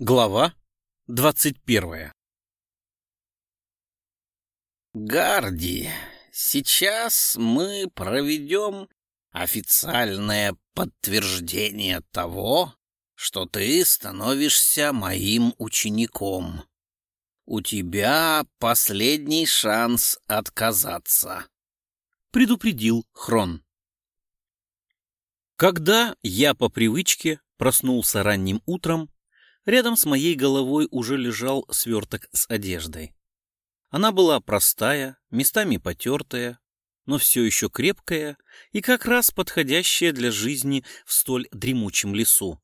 Глава двадцать первая Гарди, сейчас мы проведем официальное подтверждение того, что ты становишься моим учеником. У тебя последний шанс отказаться, — предупредил Хрон. Когда я по привычке проснулся ранним утром, рядом с моей головой уже лежал сверток с одеждой. Она была простая, местами потертая, но все еще крепкая и как раз подходящая для жизни в столь дремучем лесу.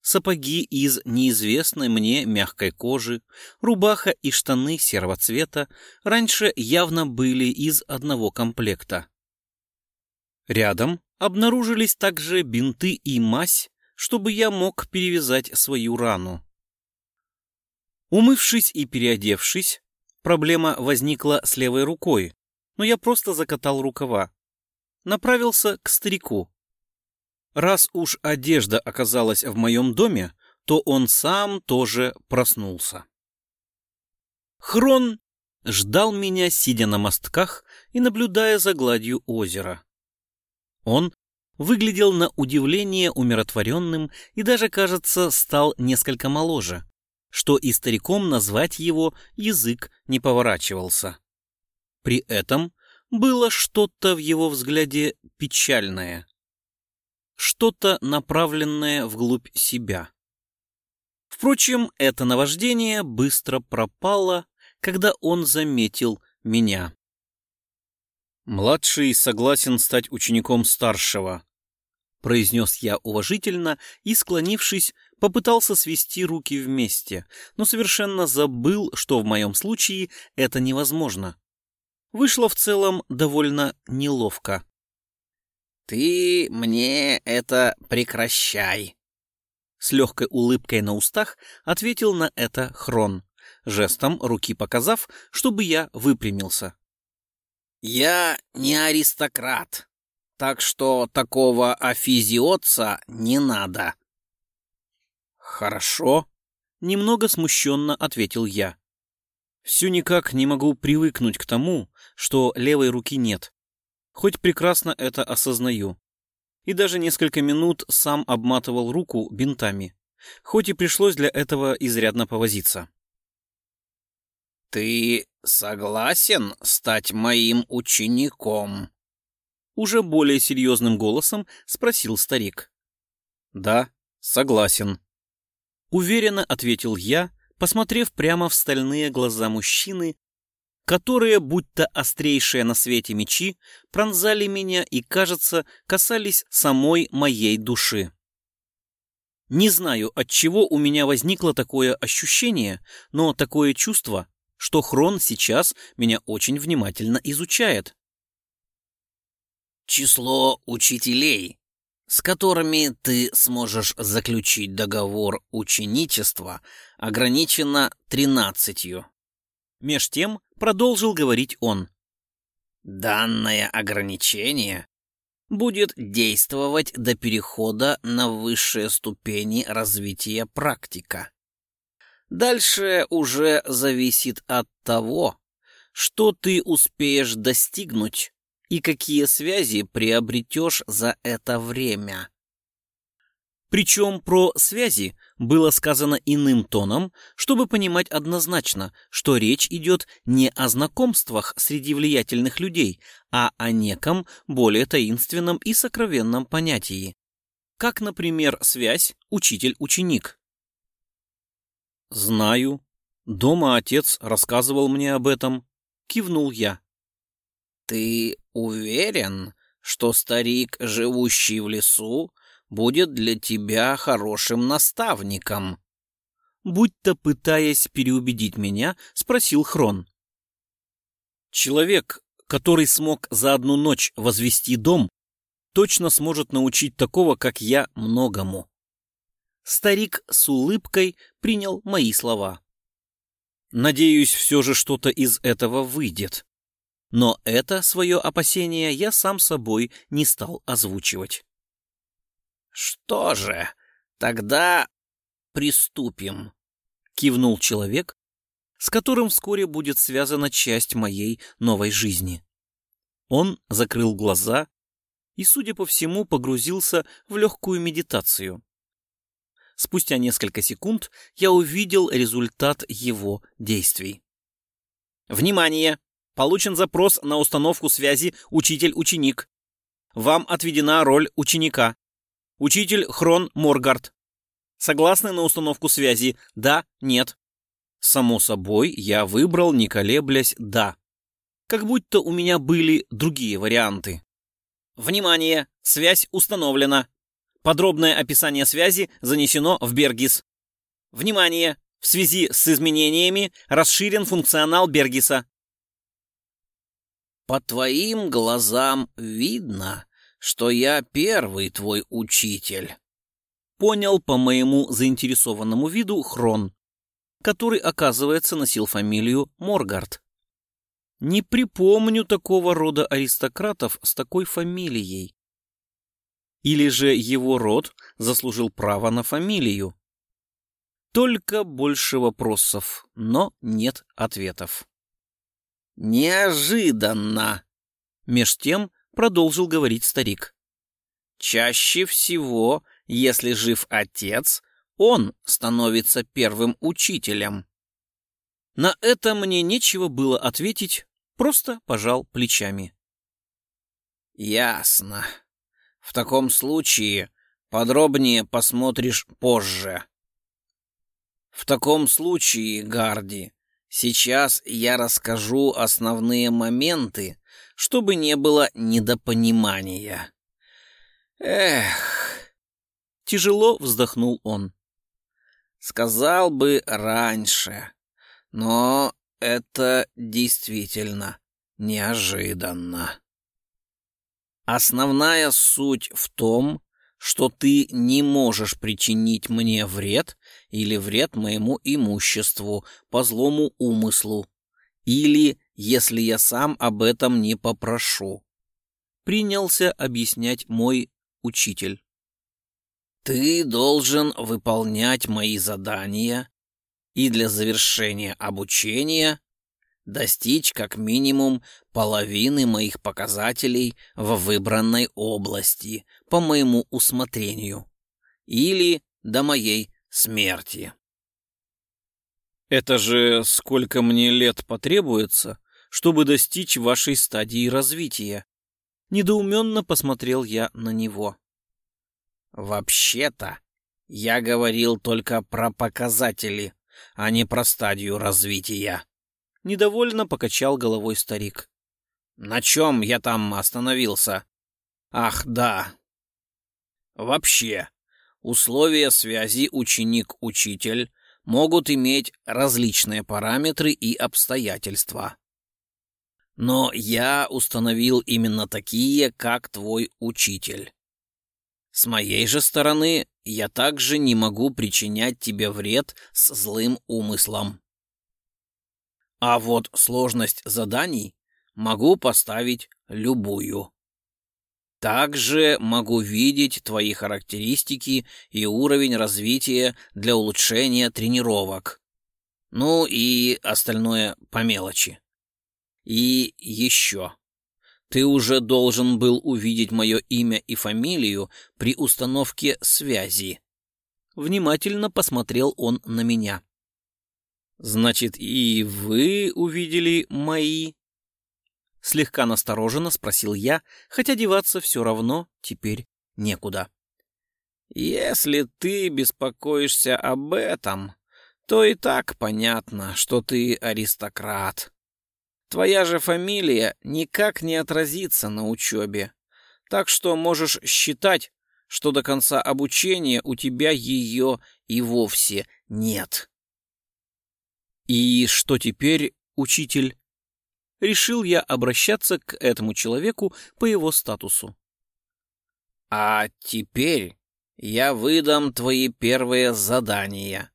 Сапоги из неизвестной мне мягкой кожи, рубаха и штаны серого цвета раньше явно были из одного комплекта. Рядом обнаружились также бинты и мазь, чтобы я мог перевязать свою рану. Умывшись и переодевшись, проблема возникла с левой рукой, но я просто закатал рукава. Направился к старику. Раз уж одежда оказалась в моем доме, то он сам тоже проснулся. Хрон ждал меня, сидя на мостках и наблюдая за гладью озера. Он выглядел на удивление умиротворенным и даже, кажется, стал несколько моложе, что и стариком назвать его язык не поворачивался. При этом было что-то в его взгляде печальное что-то направленное вглубь себя. Впрочем, это наваждение быстро пропало, когда он заметил меня. «Младший согласен стать учеником старшего», — произнес я уважительно и, склонившись, попытался свести руки вместе, но совершенно забыл, что в моем случае это невозможно. Вышло в целом довольно неловко. «Ты мне это прекращай!» С легкой улыбкой на устах ответил на это Хрон, жестом руки показав, чтобы я выпрямился. «Я не аристократ, так что такого офизиотца не надо». «Хорошо», — немного смущенно ответил я. «Все никак не могу привыкнуть к тому, что левой руки нет хоть прекрасно это осознаю. И даже несколько минут сам обматывал руку бинтами, хоть и пришлось для этого изрядно повозиться. «Ты согласен стать моим учеником?» Уже более серьезным голосом спросил старик. «Да, согласен», — уверенно ответил я, посмотрев прямо в стальные глаза мужчины, которые, будто острейшие на свете мечи, пронзали меня и, кажется, касались самой моей души. Не знаю, от чего у меня возникло такое ощущение, но такое чувство, что Хрон сейчас меня очень внимательно изучает. Число учителей, с которыми ты сможешь заключить договор ученичества, ограничено тринадцатью. Меж тем продолжил говорить он. Данное ограничение будет действовать до перехода на высшие ступени развития практика. Дальше уже зависит от того, что ты успеешь достигнуть и какие связи приобретешь за это время. Причем про связи было сказано иным тоном, чтобы понимать однозначно, что речь идет не о знакомствах среди влиятельных людей, а о неком более таинственном и сокровенном понятии. Как, например, связь учитель-ученик. «Знаю. Дома отец рассказывал мне об этом», — кивнул я. «Ты уверен, что старик, живущий в лесу, будет для тебя хорошим наставником. Будь-то пытаясь переубедить меня, спросил Хрон. Человек, который смог за одну ночь возвести дом, точно сможет научить такого, как я, многому. Старик с улыбкой принял мои слова. Надеюсь, все же что-то из этого выйдет. Но это свое опасение я сам собой не стал озвучивать. Что же, тогда приступим», — кивнул человек, с которым вскоре будет связана часть моей новой жизни. Он закрыл глаза и, судя по всему, погрузился в легкую медитацию. Спустя несколько секунд я увидел результат его действий. Внимание! Получен запрос на установку связи учитель-ученик. Вам отведена роль ученика. Учитель Хрон Моргард. Согласны на установку связи? Да, нет. Само собой, я выбрал, не колеблясь, да. Как будто у меня были другие варианты. Внимание! Связь установлена. Подробное описание связи занесено в Бергис. Внимание! В связи с изменениями расширен функционал Бергиса. По твоим глазам видно, что я первый твой учитель. Понял по моему заинтересованному виду Хрон, который, оказывается, носил фамилию Моргард. Не припомню такого рода аристократов с такой фамилией. Или же его род заслужил право на фамилию? Только больше вопросов, но нет ответов. «Неожиданно!» Меж тем продолжил говорить старик. «Чаще всего, если жив отец, он становится первым учителем». На это мне нечего было ответить, просто пожал плечами. «Ясно. В таком случае подробнее посмотришь позже». В таком случае, Гарди, сейчас я расскажу основные моменты, чтобы не было недопонимания. Эх, тяжело вздохнул он. Сказал бы раньше, но это действительно неожиданно. Основная суть в том, что ты не можешь причинить мне вред или вред моему имуществу по злому умыслу, или если я сам об этом не попрошу. Принялся объяснять мой учитель. Ты должен выполнять мои задания и для завершения обучения достичь как минимум половины моих показателей в выбранной области по моему усмотрению или до моей смерти. Это же сколько мне лет потребуется, чтобы достичь вашей стадии развития? Недоуменно посмотрел я на него. Вообще-то, я говорил только про показатели, а не про стадию развития. Недовольно покачал головой старик. На чем я там остановился? Ах, да. Вообще, условия связи ученик-учитель могут иметь различные параметры и обстоятельства. Но я установил именно такие, как твой учитель. С моей же стороны, я также не могу причинять тебе вред с злым умыслом. А вот сложность заданий могу поставить любую. Также могу видеть твои характеристики и уровень развития для улучшения тренировок. Ну и остальное по мелочи. И еще. Ты уже должен был увидеть мое имя и фамилию при установке связи. Внимательно посмотрел он на меня. «Значит, и вы увидели мои?» Слегка настороженно спросил я, хотя деваться все равно теперь некуда. «Если ты беспокоишься об этом, то и так понятно, что ты аристократ. Твоя же фамилия никак не отразится на учебе, так что можешь считать, что до конца обучения у тебя ее и вовсе нет». И что теперь, учитель? Решил я обращаться к этому человеку по его статусу. А теперь я выдам твои первые задания,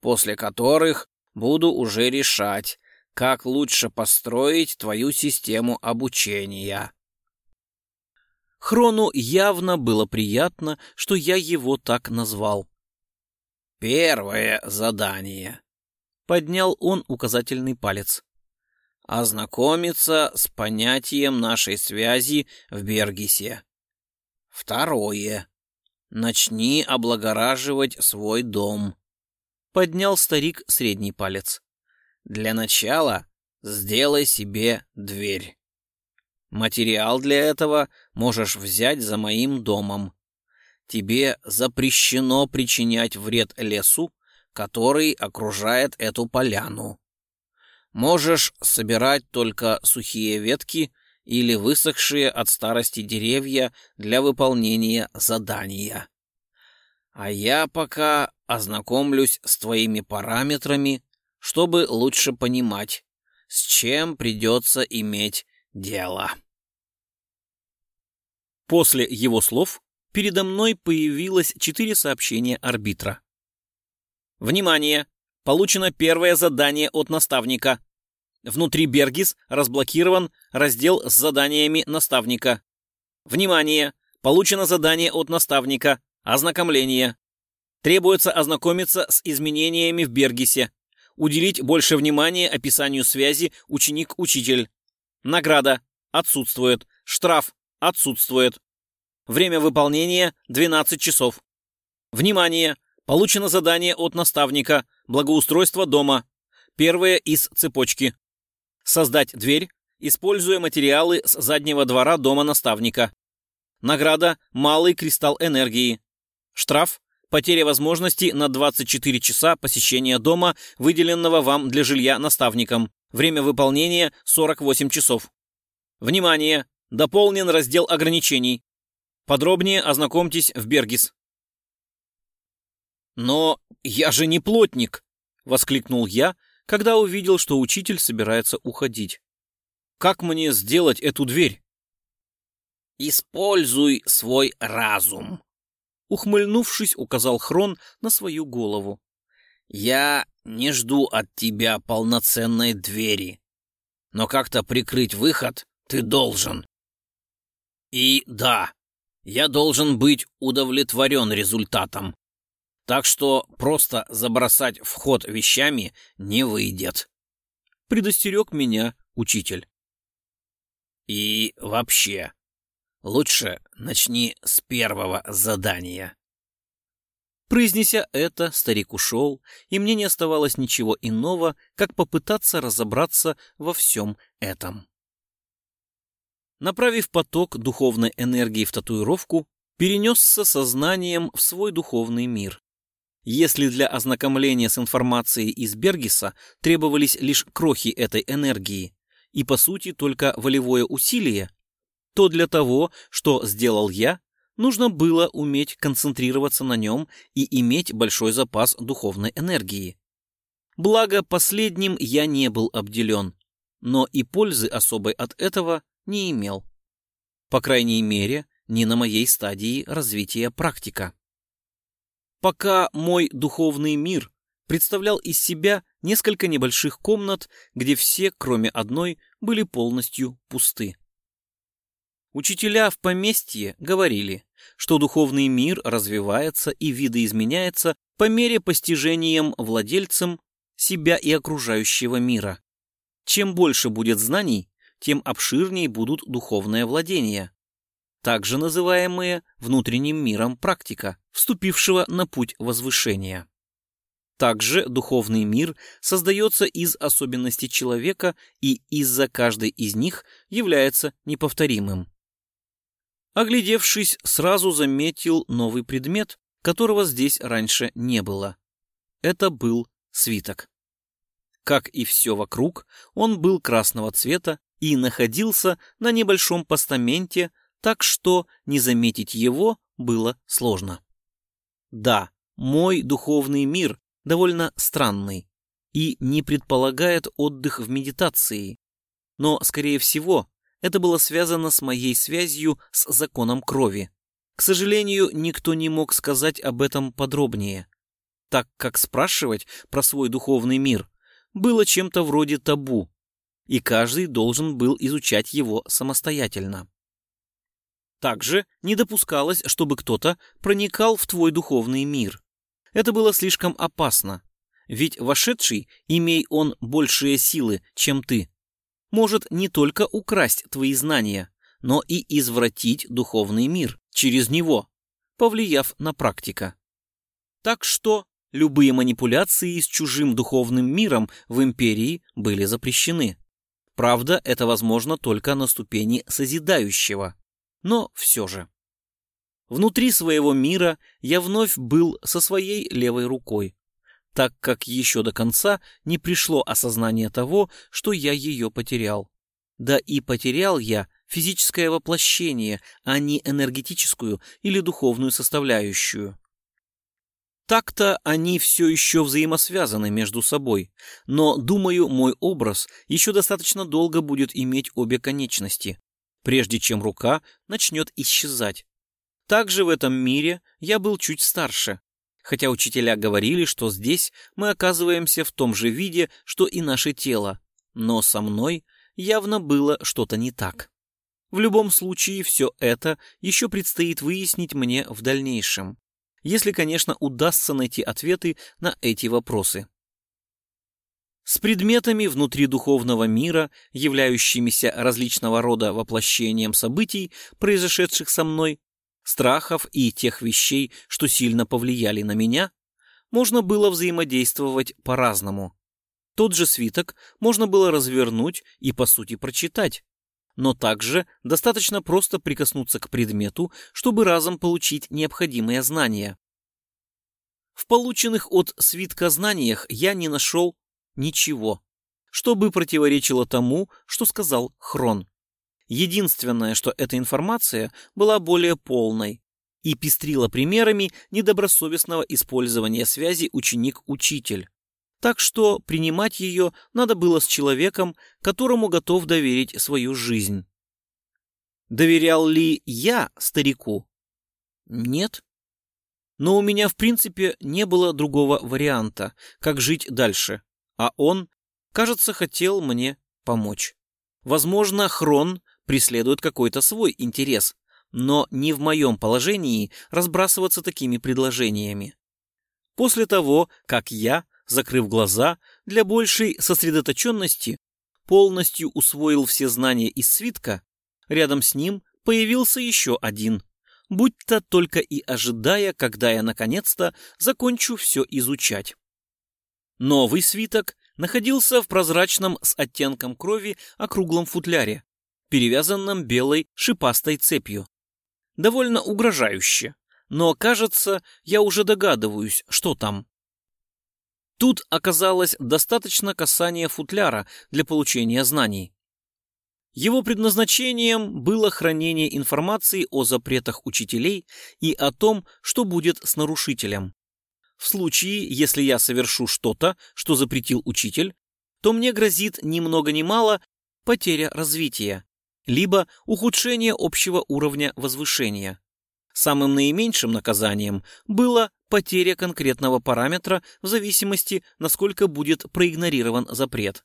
после которых буду уже решать, как лучше построить твою систему обучения. Хрону явно было приятно, что я его так назвал. Первое задание. Поднял он указательный палец. Ознакомиться с понятием нашей связи в Бергисе. Второе. Начни облагораживать свой дом. Поднял старик средний палец. Для начала сделай себе дверь. Материал для этого можешь взять за моим домом. Тебе запрещено причинять вред лесу, который окружает эту поляну. Можешь собирать только сухие ветки или высохшие от старости деревья для выполнения задания. А я пока ознакомлюсь с твоими параметрами, чтобы лучше понимать, с чем придется иметь дело. После его слов передо мной появилось четыре сообщения арбитра. Внимание! Получено первое задание от наставника. Внутри Бергис разблокирован раздел с заданиями наставника. Внимание! Получено задание от наставника. Ознакомление. Требуется ознакомиться с изменениями в Бергисе. Уделить больше внимания описанию связи ученик-учитель. Награда. Отсутствует. Штраф. Отсутствует. Время выполнения 12 часов. Внимание! Получено задание от наставника. Благоустройство дома. Первое из цепочки. Создать дверь, используя материалы с заднего двора дома наставника. Награда «Малый кристалл энергии». Штраф потеря возможности на 24 часа посещения дома, выделенного вам для жилья наставником. Время выполнения 48 часов. Внимание! Дополнен раздел ограничений. Подробнее ознакомьтесь в Бергис. «Но я же не плотник!» — воскликнул я, когда увидел, что учитель собирается уходить. «Как мне сделать эту дверь?» «Используй свой разум», — ухмыльнувшись, указал Хрон на свою голову. «Я не жду от тебя полноценной двери, но как-то прикрыть выход ты должен. И да, я должен быть удовлетворен результатом. Так что просто забросать вход вещами не выйдет. Предостерег меня учитель. И вообще, лучше начни с первого задания. Произнеся это, старик ушел, и мне не оставалось ничего иного, как попытаться разобраться во всем этом. Направив поток духовной энергии в татуировку, перенесся сознанием в свой духовный мир. Если для ознакомления с информацией из Бергиса требовались лишь крохи этой энергии и, по сути, только волевое усилие, то для того, что сделал я, нужно было уметь концентрироваться на нем и иметь большой запас духовной энергии. Благо, последним я не был обделен, но и пользы особой от этого не имел. По крайней мере, не на моей стадии развития практика пока мой духовный мир представлял из себя несколько небольших комнат, где все, кроме одной, были полностью пусты. Учителя в поместье говорили, что духовный мир развивается и видоизменяется по мере постижением владельцем себя и окружающего мира. Чем больше будет знаний, тем обширнее будут духовные владения также называемые внутренним миром практика, вступившего на путь возвышения. Также духовный мир создается из особенностей человека и из-за каждой из них является неповторимым. Оглядевшись, сразу заметил новый предмет, которого здесь раньше не было. Это был свиток. Как и все вокруг, он был красного цвета и находился на небольшом постаменте так что не заметить его было сложно. Да, мой духовный мир довольно странный и не предполагает отдых в медитации, но, скорее всего, это было связано с моей связью с законом крови. К сожалению, никто не мог сказать об этом подробнее, так как спрашивать про свой духовный мир было чем-то вроде табу, и каждый должен был изучать его самостоятельно. Также не допускалось, чтобы кто-то проникал в твой духовный мир. Это было слишком опасно, ведь вошедший, имей он большие силы, чем ты, может не только украсть твои знания, но и извратить духовный мир через него, повлияв на практика. Так что любые манипуляции с чужим духовным миром в империи были запрещены. Правда, это возможно только на ступени созидающего, но все же. Внутри своего мира я вновь был со своей левой рукой, так как еще до конца не пришло осознание того, что я ее потерял. Да и потерял я физическое воплощение, а не энергетическую или духовную составляющую. Так-то они все еще взаимосвязаны между собой, но, думаю, мой образ еще достаточно долго будет иметь обе конечности, прежде чем рука начнет исчезать. Также в этом мире я был чуть старше, хотя учителя говорили, что здесь мы оказываемся в том же виде, что и наше тело, но со мной явно было что-то не так. В любом случае, все это еще предстоит выяснить мне в дальнейшем, если, конечно, удастся найти ответы на эти вопросы. С предметами внутри духовного мира, являющимися различного рода воплощением событий, произошедших со мной, страхов и тех вещей, что сильно повлияли на меня, можно было взаимодействовать по-разному. Тот же свиток можно было развернуть и, по сути, прочитать. Но также достаточно просто прикоснуться к предмету, чтобы разом получить необходимые знания. В полученных от свитка знаниях я не нашел ничего, что бы противоречило тому, что сказал Хрон. Единственное, что эта информация была более полной и пестрила примерами недобросовестного использования связи ученик-учитель. Так что принимать ее надо было с человеком, которому готов доверить свою жизнь. Доверял ли я старику? Нет. Но у меня, в принципе, не было другого варианта, как жить дальше. А он, кажется, хотел мне помочь. Возможно, Хрон преследует какой-то свой интерес, но не в моем положении разбрасываться такими предложениями. После того, как я, закрыв глаза, для большей сосредоточенности, полностью усвоил все знания из свитка, рядом с ним появился еще один, будь-то только и ожидая, когда я наконец-то закончу все изучать. Новый свиток находился в прозрачном с оттенком крови округлом футляре, перевязанном белой шипастой цепью. Довольно угрожающе, но, кажется, я уже догадываюсь, что там. Тут оказалось достаточно касания футляра для получения знаний. Его предназначением было хранение информации о запретах учителей и о том, что будет с нарушителем. В случае, если я совершу что-то, что запретил учитель, то мне грозит ни много ни мало потеря развития, либо ухудшение общего уровня возвышения. Самым наименьшим наказанием было потеря конкретного параметра в зависимости, насколько будет проигнорирован запрет.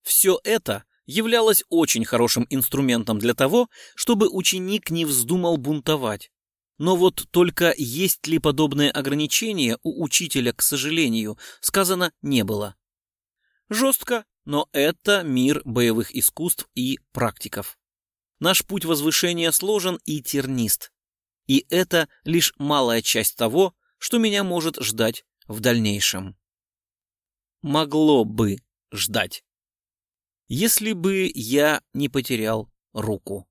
Все это являлось очень хорошим инструментом для того, чтобы ученик не вздумал бунтовать. Но вот только есть ли подобные ограничения у учителя, к сожалению, сказано не было. Жестко но это мир боевых искусств и практиков. Наш путь возвышения сложен и тернист. И это лишь малая часть того, что меня может ждать в дальнейшем. Могло бы ждать. Если бы я не потерял руку.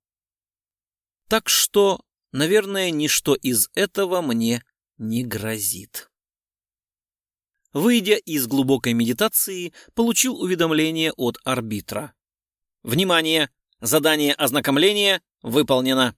Так что, наверное, ничто из этого мне не грозит. Выйдя из глубокой медитации, получил уведомление от арбитра. «Внимание! Задание ознакомления выполнено!»